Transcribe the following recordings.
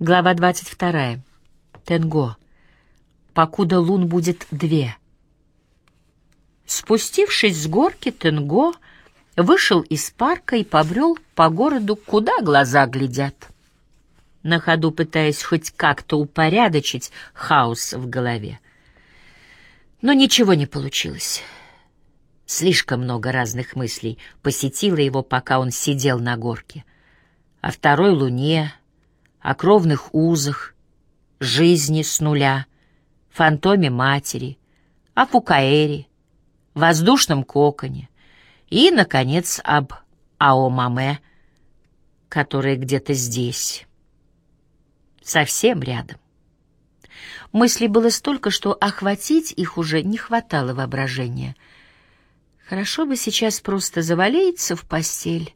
Глава 22. Тенго. Покуда лун будет две. Спустившись с горки, Тенго вышел из парка и побрел по городу, куда глаза глядят, на ходу пытаясь хоть как-то упорядочить хаос в голове. Но ничего не получилось. Слишком много разных мыслей посетило его, пока он сидел на горке. О второй луне, о кровных узах, жизни с нуля, фантоме матери, о Фукаэре, воздушном коконе и, наконец, об Аомаме, которая где-то здесь, совсем рядом. Мыслей было столько, что охватить их уже не хватало воображения. Хорошо бы сейчас просто завалиться в постель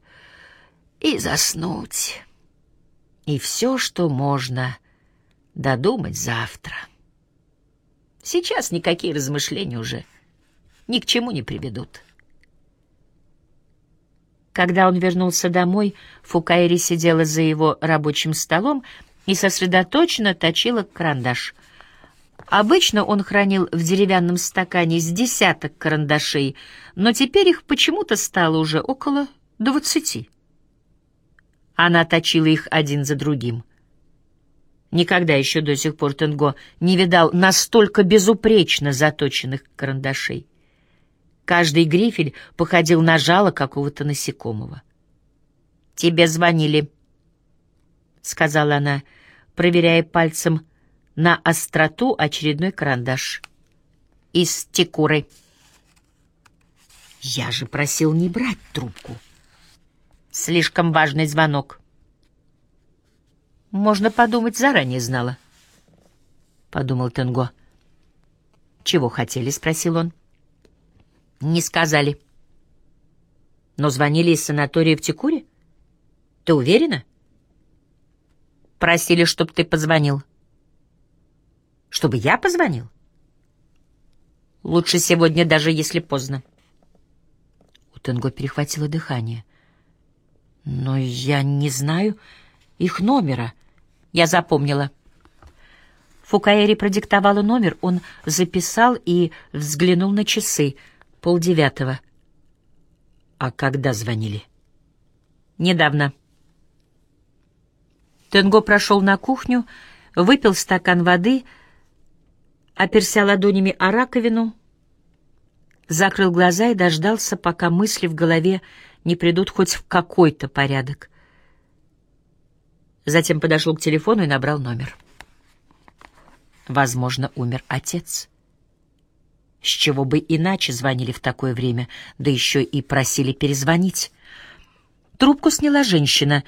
и заснуть и все, что можно додумать завтра. Сейчас никакие размышления уже ни к чему не приведут. Когда он вернулся домой, Фукаэри сидела за его рабочим столом и сосредоточенно точила карандаш. Обычно он хранил в деревянном стакане с десяток карандашей, но теперь их почему-то стало уже около двадцати. Она точила их один за другим. Никогда еще до сих пор Тенго не видал настолько безупречно заточенных карандашей. Каждый грифель походил на жало какого-то насекомого. «Тебе звонили», — сказала она, проверяя пальцем на остроту очередной карандаш. «Из текуры». «Я же просил не брать трубку». Слишком важный звонок. Можно подумать, заранее знала. Подумал Тенго. Чего хотели, спросил он. Не сказали. Но звонили из санатория в Текуре? Ты уверена? Просили, чтобы ты позвонил. Чтобы я позвонил? Лучше сегодня, даже если поздно. У Тенго перехватило дыхание. Но я не знаю их номера. Я запомнила. Фукаэри продиктовала номер, он записал и взглянул на часы. Полдевятого. А когда звонили? Недавно. Тенго прошел на кухню, выпил стакан воды, оперся ладонями о раковину, закрыл глаза и дождался, пока мысли в голове не придут хоть в какой-то порядок. Затем подошел к телефону и набрал номер. Возможно, умер отец. С чего бы иначе звонили в такое время, да еще и просили перезвонить. Трубку сняла женщина.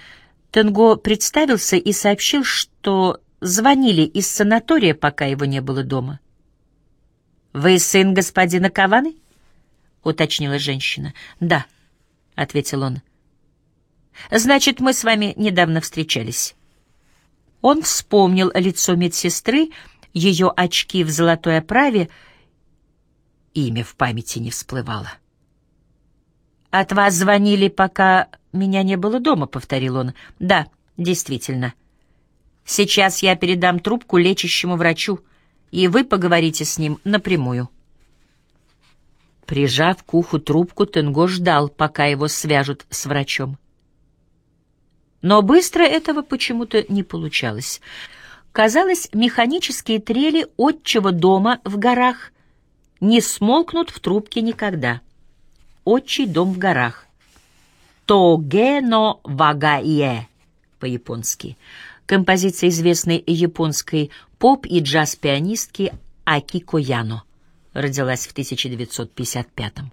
Тенго представился и сообщил, что звонили из санатория, пока его не было дома. «Вы сын господина Каваны?» — уточнила женщина. «Да», — ответил он. «Значит, мы с вами недавно встречались». Он вспомнил лицо медсестры, ее очки в золотой оправе. Имя в памяти не всплывало. «От вас звонили, пока меня не было дома», — повторил он. «Да, действительно. Сейчас я передам трубку лечащему врачу, и вы поговорите с ним напрямую». Прижав к уху трубку, Тенго ждал, пока его свяжут с врачом. Но быстро этого почему-то не получалось. Казалось, механические трели отчего дома в горах не смолкнут в трубке никогда. Отчий дом в горах. Тогено вагаие по-японски. Композиция известной японской поп- и джаз-пианистки Акико Яно родилась в 1955-м.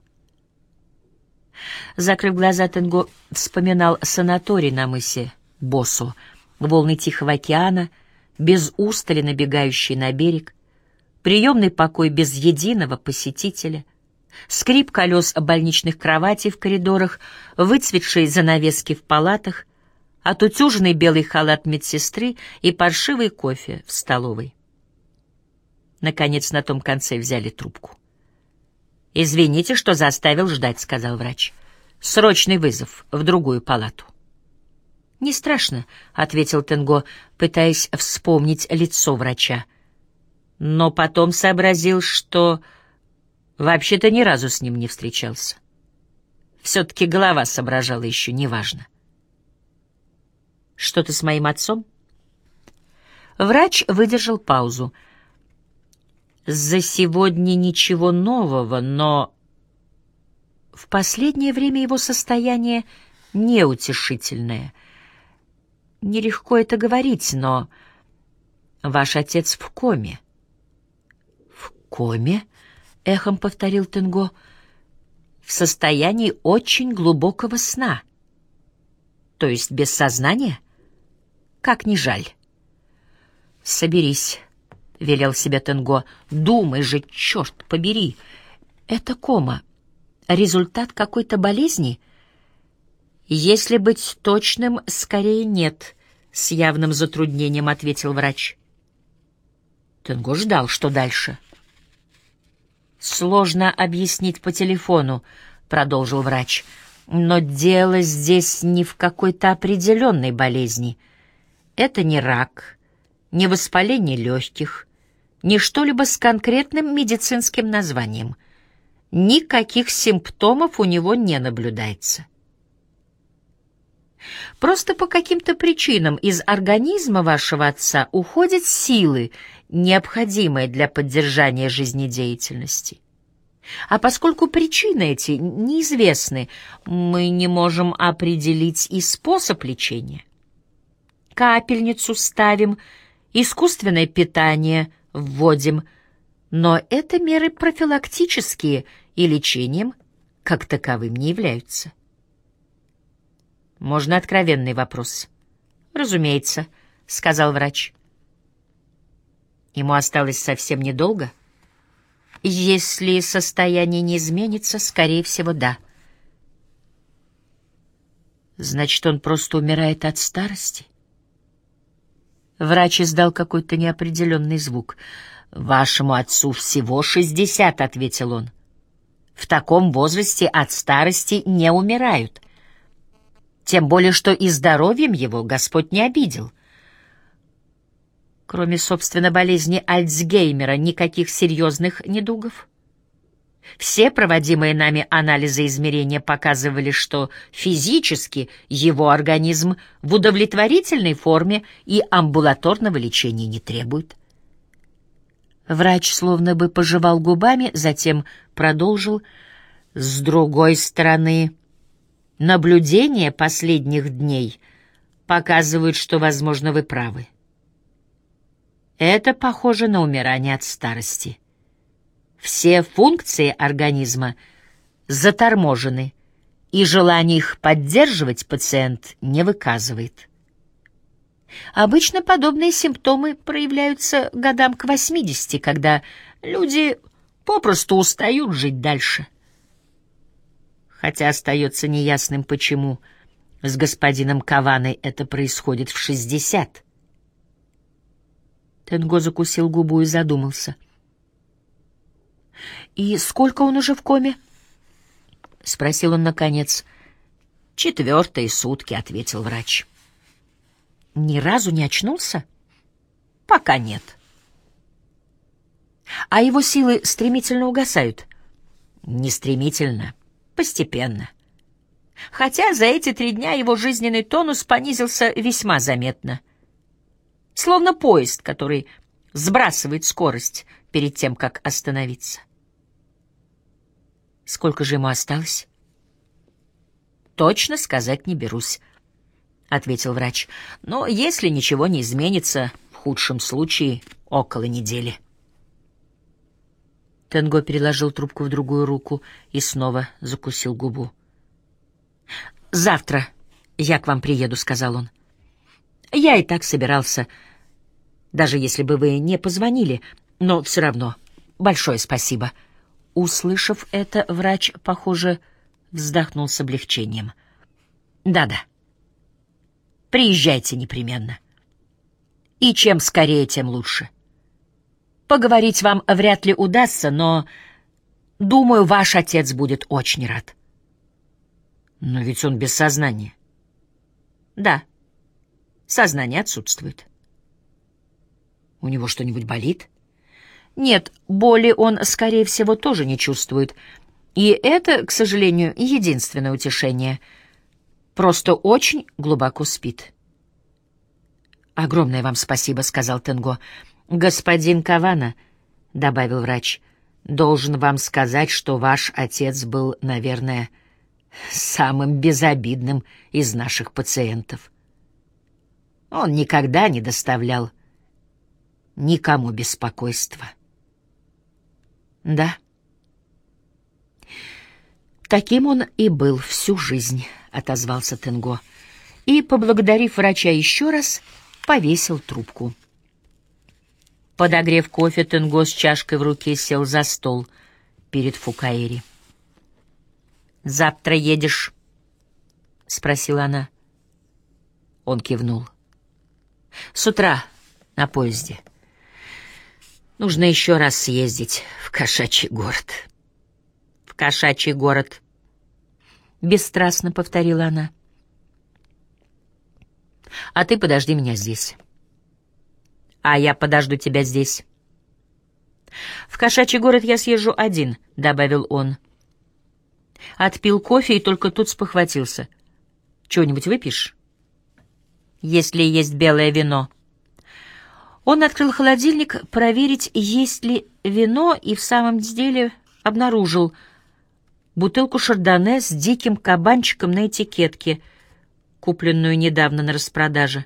Закрыв глаза, Тенго вспоминал санаторий на мысе Босу, волны Тихого океана, без устали набегающие на берег, приемный покой без единого посетителя, скрип колес больничных кроватей в коридорах, выцветшие занавески в палатах, отутюженный белый халат медсестры и паршивый кофе в столовой. Наконец, на том конце взяли трубку. «Извините, что заставил ждать», — сказал врач. «Срочный вызов в другую палату». «Не страшно», — ответил Тенго, пытаясь вспомнить лицо врача. Но потом сообразил, что вообще-то ни разу с ним не встречался. Все-таки голова соображала еще неважно. «Что-то с моим отцом?» Врач выдержал паузу. «За сегодня ничего нового, но...» В последнее время его состояние неутешительное. Нелегко это говорить, но... Ваш отец в коме. В коме? — эхом повторил Тенго. В состоянии очень глубокого сна. То есть без сознания? Как не жаль. Соберись, — велел себе Тенго. Думай же, черт побери. Это кома. Результат какой-то болезни — «Если быть точным, скорее нет», — с явным затруднением ответил врач. Тенго ждал, что дальше. «Сложно объяснить по телефону», — продолжил врач. «Но дело здесь не в какой-то определенной болезни. Это не рак, не воспаление легких, не что-либо с конкретным медицинским названием. Никаких симптомов у него не наблюдается. Просто по каким-то причинам из организма вашего отца уходят силы, необходимые для поддержания жизнедеятельности. А поскольку причины эти неизвестны, мы не можем определить и способ лечения. Капельницу ставим, искусственное питание вводим, но это меры профилактические и лечением как таковым не являются. Можно откровенный вопрос? Разумеется, сказал врач. Ему осталось совсем недолго. Если состояние не изменится, скорее всего, да. Значит, он просто умирает от старости? Врач издал какой-то неопределенный звук. «Вашему отцу всего шестьдесят», — ответил он. «В таком возрасте от старости не умирают. Тем более, что и здоровьем его Господь не обидел. Кроме, собственно, болезни Альцгеймера, никаких серьезных недугов. Все проводимые нами анализы измерения показывали, что физически его организм в удовлетворительной форме и амбулаторного лечения не требует. Врач словно бы пожевал губами, затем продолжил. С другой стороны, Наблюдения последних дней показывают, что, возможно, вы правы. Это похоже на умирание от старости. Все функции организма заторможены, и желание их поддерживать пациент не выказывает. Обычно подобные симптомы проявляются годам к 80, когда люди попросту устают жить дальше хотя остается неясным, почему с господином Каваной это происходит в шестьдесят. Тенго закусил губу и задумался. «И сколько он уже в коме?» — спросил он наконец. «Четвертые сутки», — ответил врач. «Ни разу не очнулся?» «Пока нет». «А его силы стремительно угасают?» «Не стремительно» Постепенно. Хотя за эти три дня его жизненный тонус понизился весьма заметно. Словно поезд, который сбрасывает скорость перед тем, как остановиться. Сколько же ему осталось? Точно сказать не берусь, ответил врач. Но если ничего не изменится, в худшем случае около недели. Тенго переложил трубку в другую руку и снова закусил губу. «Завтра я к вам приеду», — сказал он. «Я и так собирался, даже если бы вы не позвонили, но все равно большое спасибо». Услышав это, врач, похоже, вздохнул с облегчением. «Да-да. Приезжайте непременно. И чем скорее, тем лучше». Поговорить вам вряд ли удастся, но, думаю, ваш отец будет очень рад. Но ведь он без сознания. Да, Сознание отсутствует. У него что-нибудь болит? Нет, боли он, скорее всего, тоже не чувствует. И это, к сожалению, единственное утешение. Просто очень глубоко спит. «Огромное вам спасибо», — сказал Тенго. «Господин Кавана», — добавил врач, — «должен вам сказать, что ваш отец был, наверное, самым безобидным из наших пациентов. Он никогда не доставлял никому беспокойства». «Да». «Таким он и был всю жизнь», — отозвался Тенго. И, поблагодарив врача еще раз, повесил трубку. Подогрев кофе, Тенго с чашкой в руке сел за стол перед Фукаэри. «Завтра едешь?» — спросила она. Он кивнул. «С утра на поезде. Нужно еще раз съездить в кошачий город». «В кошачий город», — бесстрастно повторила она. «А ты подожди меня здесь» а я подожду тебя здесь. В кошачий город я съезжу один, добавил он. Отпил кофе и только тут спохватился. Чего-нибудь выпьешь? Если есть белое вино. Он открыл холодильник проверить, есть ли вино, и в самом деле обнаружил бутылку шардоне с диким кабанчиком на этикетке, купленную недавно на распродаже.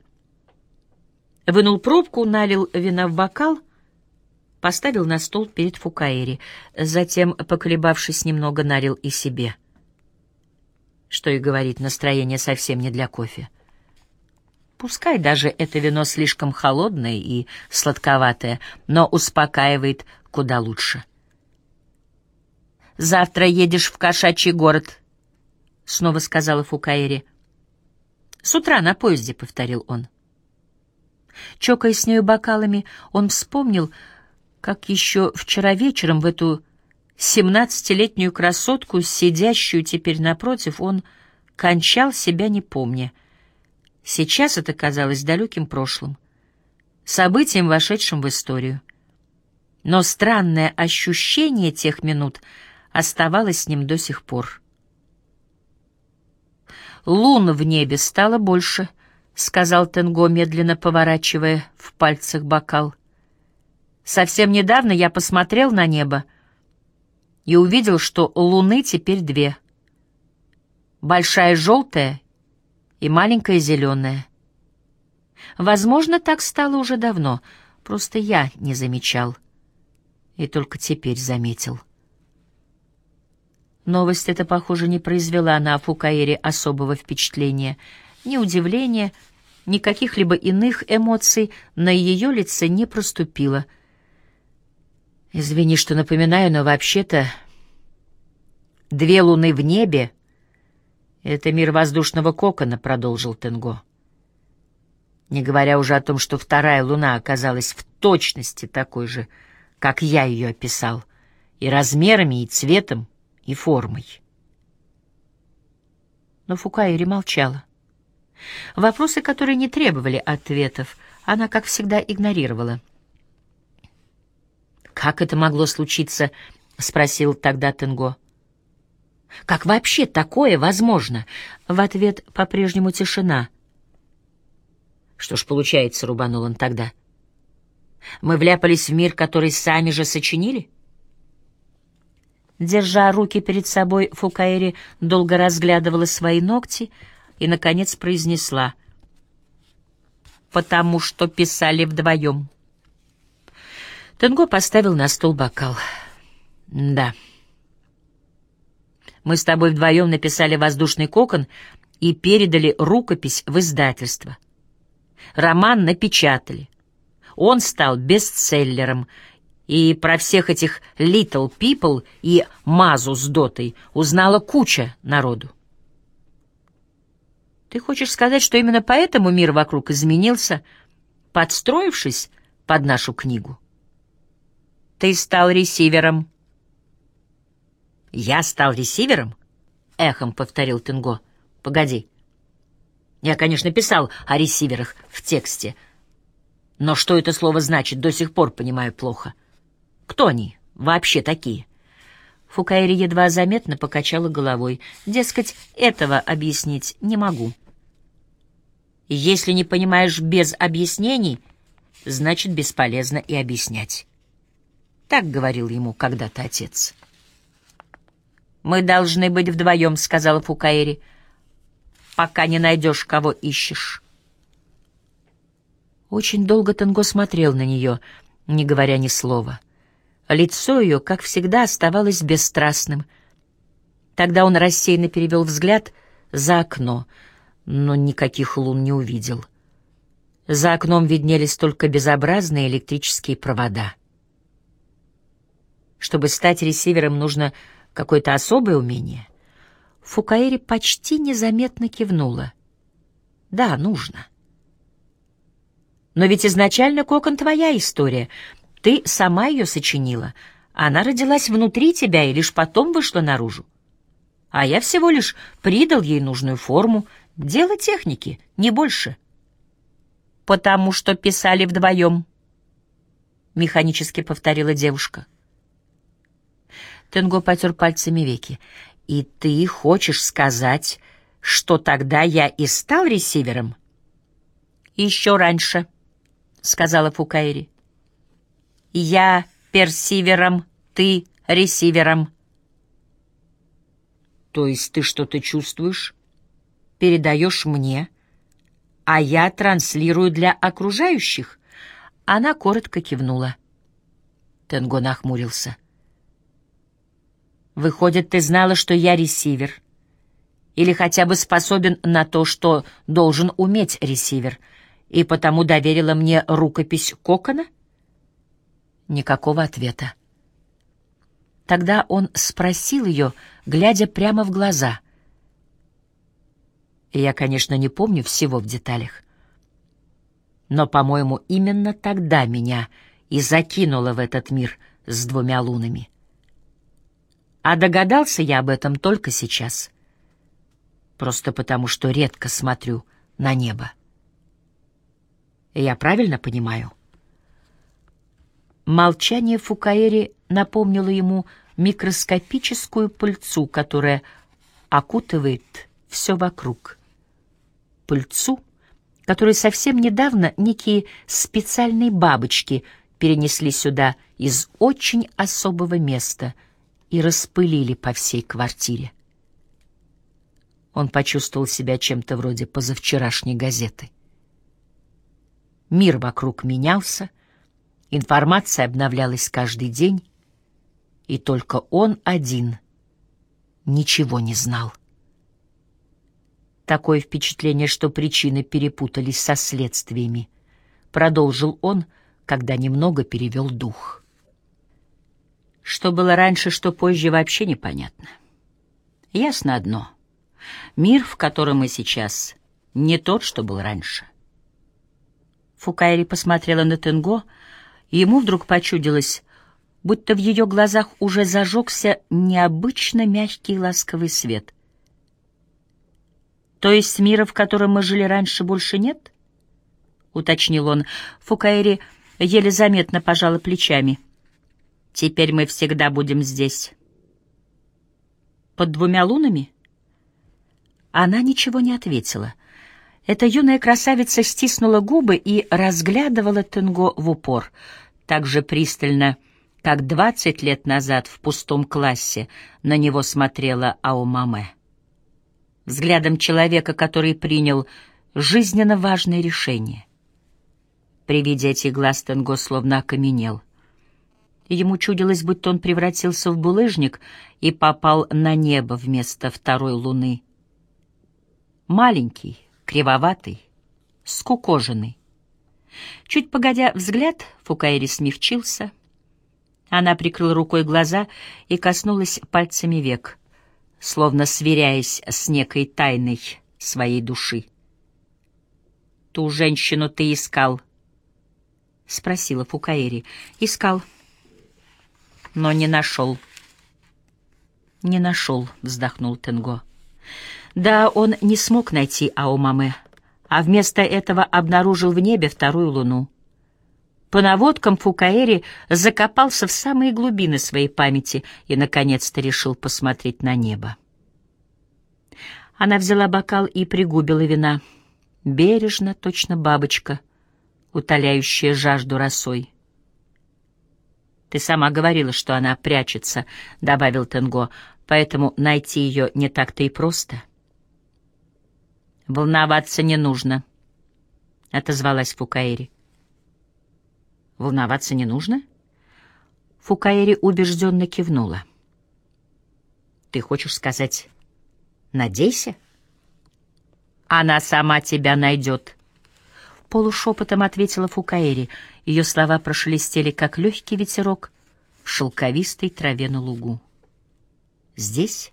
Вынул пробку, налил вина в бокал, поставил на стол перед Фукаэри, затем, поколебавшись немного, налил и себе. Что и говорит, настроение совсем не для кофе. Пускай даже это вино слишком холодное и сладковатое, но успокаивает куда лучше. «Завтра едешь в кошачий город», — снова сказала Фукаэри. «С утра на поезде», — повторил он. Чокаясь с нею бокалами, он вспомнил, как еще вчера вечером в эту семнадцатилетнюю красотку, сидящую теперь напротив, он кончал себя не помня. Сейчас это казалось далеким прошлым, событием, вошедшим в историю. Но странное ощущение тех минут оставалось с ним до сих пор. Лун в небе стало больше —— сказал Тенго, медленно поворачивая в пальцах бокал. «Совсем недавно я посмотрел на небо и увидел, что луны теперь две. Большая желтая и маленькая зеленая. Возможно, так стало уже давно, просто я не замечал. И только теперь заметил». Новость эта, похоже, не произвела на Фукаэре особого впечатления — ни удивления, ни каких-либо иных эмоций на ее лице не проступило. «Извини, что напоминаю, но вообще-то две луны в небе — это мир воздушного кокона», — продолжил Тенго. Не говоря уже о том, что вторая луна оказалась в точности такой же, как я ее описал, и размерами, и цветом, и формой. Но Фукаири молчала. Вопросы, которые не требовали ответов, она, как всегда, игнорировала. «Как это могло случиться?» — спросил тогда Тенго. «Как вообще такое возможно?» В ответ по-прежнему тишина. «Что ж получается?» — рубанул он тогда. «Мы вляпались в мир, который сами же сочинили?» Держа руки перед собой, Фукаэри долго разглядывала свои ногти — и, наконец, произнесла «Потому что писали вдвоем». Тенго поставил на стол бокал. «Да. Мы с тобой вдвоем написали «Воздушный кокон» и передали рукопись в издательство. Роман напечатали. Он стал бестселлером, и про всех этих «Little People» и «Мазу с Дотой» узнала куча народу. Ты хочешь сказать, что именно поэтому мир вокруг изменился, подстроившись под нашу книгу? Ты стал ресивером. Я стал ресивером? Эхом повторил Тенго. Погоди. Я, конечно, писал о ресиверах в тексте, но что это слово значит, до сих пор понимаю плохо. Кто они вообще такие? Фукаэри едва заметно покачала головой. Дескать, этого объяснить не могу. Если не понимаешь без объяснений, значит, бесполезно и объяснять. Так говорил ему когда-то отец. «Мы должны быть вдвоем», — сказала Фукаэри, — «пока не найдешь, кого ищешь». Очень долго Танго смотрел на нее, не говоря ни слова. Лицо ее, как всегда, оставалось бесстрастным. Тогда он рассеянно перевел взгляд за окно, но никаких лун не увидел. За окном виднелись только безобразные электрические провода. Чтобы стать ресивером, нужно какое-то особое умение. Фукаэри почти незаметно кивнула. Да, нужно. Но ведь изначально кокон твоя история. Ты сама ее сочинила. Она родилась внутри тебя и лишь потом вышла наружу. А я всего лишь придал ей нужную форму. Дело техники, не больше. Потому что писали вдвоем, — механически повторила девушка. Тенго потер пальцами веки. «И ты хочешь сказать, что тогда я и стал ресивером?» «Еще раньше», — сказала Фукаэри. «Я персивером, ты ресивером». «То есть ты что-то чувствуешь, передаешь мне, а я транслирую для окружающих?» Она коротко кивнула. Тенго нахмурился. Выходит, ты знала, что я ресивер. Или хотя бы способен на то, что должен уметь ресивер, и потому доверила мне рукопись Кокона? Никакого ответа. Тогда он спросил ее, глядя прямо в глаза. Я, конечно, не помню всего в деталях. Но, по-моему, именно тогда меня и закинуло в этот мир с двумя лунами. А догадался я об этом только сейчас. Просто потому, что редко смотрю на небо. Я правильно понимаю? Молчание Фукаэри напомнило ему микроскопическую пыльцу, которая окутывает все вокруг. Пыльцу, которую совсем недавно некие специальные бабочки перенесли сюда из очень особого места — и распылили по всей квартире. Он почувствовал себя чем-то вроде позавчерашней газеты. Мир вокруг менялся, информация обновлялась каждый день, и только он один ничего не знал. Такое впечатление, что причины перепутались со следствиями, продолжил он, когда немного перевел дух. Что было раньше, что позже, вообще непонятно. Ясно одно. Мир, в котором мы сейчас, не тот, что был раньше. Фукайри посмотрела на Тенго, и ему вдруг почудилось, будто в ее глазах уже зажегся необычно мягкий ласковый свет. «То есть мира, в котором мы жили раньше, больше нет?» — уточнил он. Фукаэри еле заметно пожала плечами — Теперь мы всегда будем здесь. Под двумя лунами? Она ничего не ответила. Эта юная красавица стиснула губы и разглядывала Тенго в упор, так же пристально, как двадцать лет назад в пустом классе на него смотрела Аумаме. Взглядом человека, который принял жизненно важное решение. При виде этих глаз Тенго словно окаменел. Ему чудилось, будто он превратился в булыжник и попал на небо вместо второй луны. Маленький, кривоватый, скукоженный. Чуть погодя взгляд, Фукаэри смягчился. Она прикрыла рукой глаза и коснулась пальцами век, словно сверяясь с некой тайной своей души. «Ту женщину ты искал?» — спросила Фукаэри. «Искал» но не нашел. «Не нашел», — вздохнул Тенго. «Да, он не смог найти Аомаме, а вместо этого обнаружил в небе вторую луну. По наводкам Фукаэри закопался в самые глубины своей памяти и, наконец-то, решил посмотреть на небо. Она взяла бокал и пригубила вина. Бережно, точно бабочка, утоляющая жажду росой. «Ты сама говорила, что она прячется», — добавил Тенго, «поэтому найти ее не так-то и просто». «Волноваться не нужно», — отозвалась Фукаэри. «Волноваться не нужно?» Фукаэри убежденно кивнула. «Ты хочешь сказать, надейся?» «Она сама тебя найдет», — полушепотом ответила Фукаэри. Ее слова прошелестели, как легкий ветерок в шелковистой траве на лугу. «Здесь?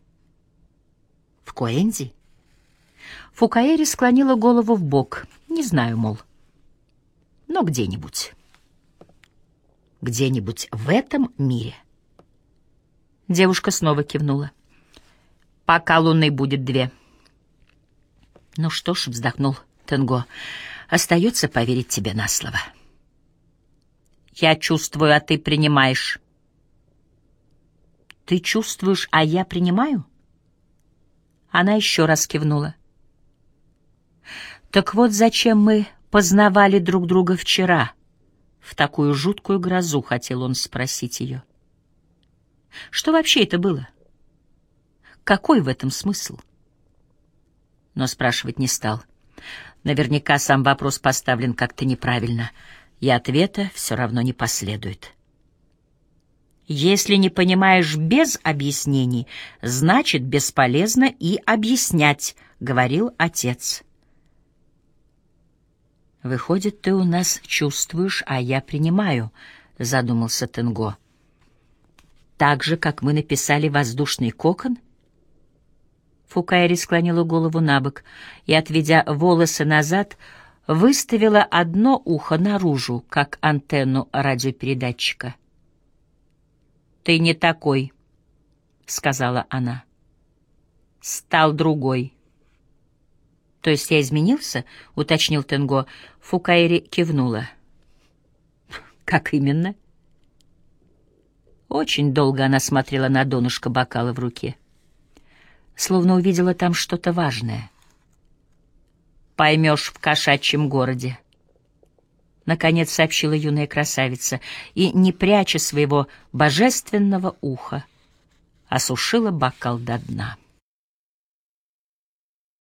В Коэнди?» Фукаэри склонила голову в бок. Не знаю, мол. Но где-нибудь. Где-нибудь в этом мире. Девушка снова кивнула. Пока луны будет две. Ну что ж, вздохнул Тенго, остается поверить тебе на слово. Я чувствую, а ты принимаешь. Ты чувствуешь, а я принимаю? Она еще раз кивнула. Так вот зачем мы познавали друг друга вчера? В такую жуткую грозу хотел он спросить ее. Что вообще это было? Какой в этом смысл? Но спрашивать не стал. Наверняка сам вопрос поставлен как-то неправильно, и ответа все равно не последует. Если не понимаешь без объяснений, значит, бесполезно и объяснять, — говорил отец. «Выходит, ты у нас чувствуешь, а я принимаю», — задумался Тенго. «Так же, как мы написали воздушный кокон?» Фукайри склонила голову на бок и, отведя волосы назад, выставила одно ухо наружу, как антенну радиопередатчика. «Ты не такой», — сказала она. «Стал другой». «То есть я изменился?» — уточнил Тенго. Фукаэри кивнула. «Как именно?» Очень долго она смотрела на донышко бокала в руке. Словно увидела там что-то важное. «Поймешь в кошачьем городе», — наконец сообщила юная красавица, и, не пряча своего божественного уха, осушила бокал до дна.